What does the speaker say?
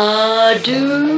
I do